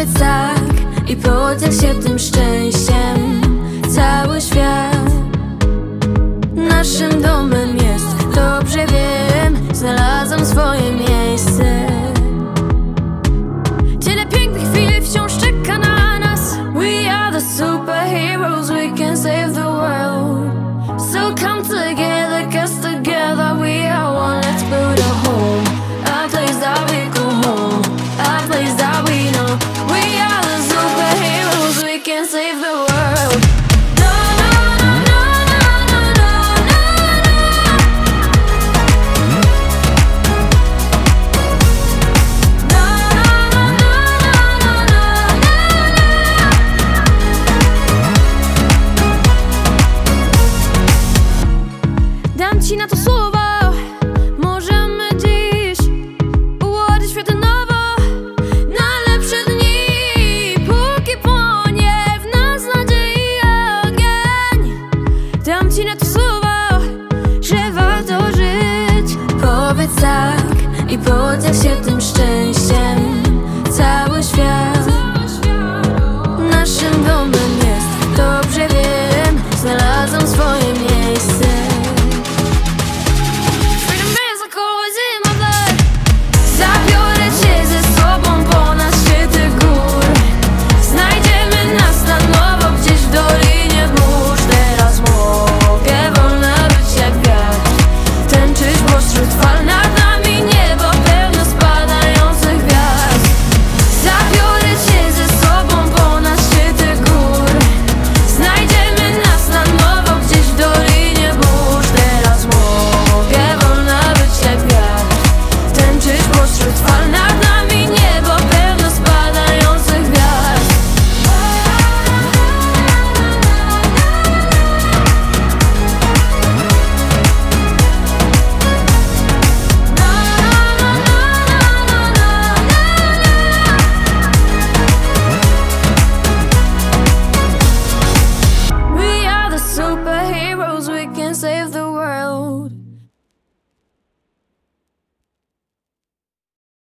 powiedz tak i podziel się tym szczęściem. na to słowo. Dam ci na to słowa, że warto żyć. Powiedz tak i podziel się tym szczęściem.